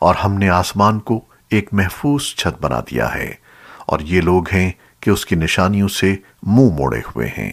اور ہم نے آسمان کو ایک محفوظ چھت بنا دیا ہے اور یہ لوگ ہیں کہ اس کی نشانیوں سے منہ موڑے ہوئے ہیں۔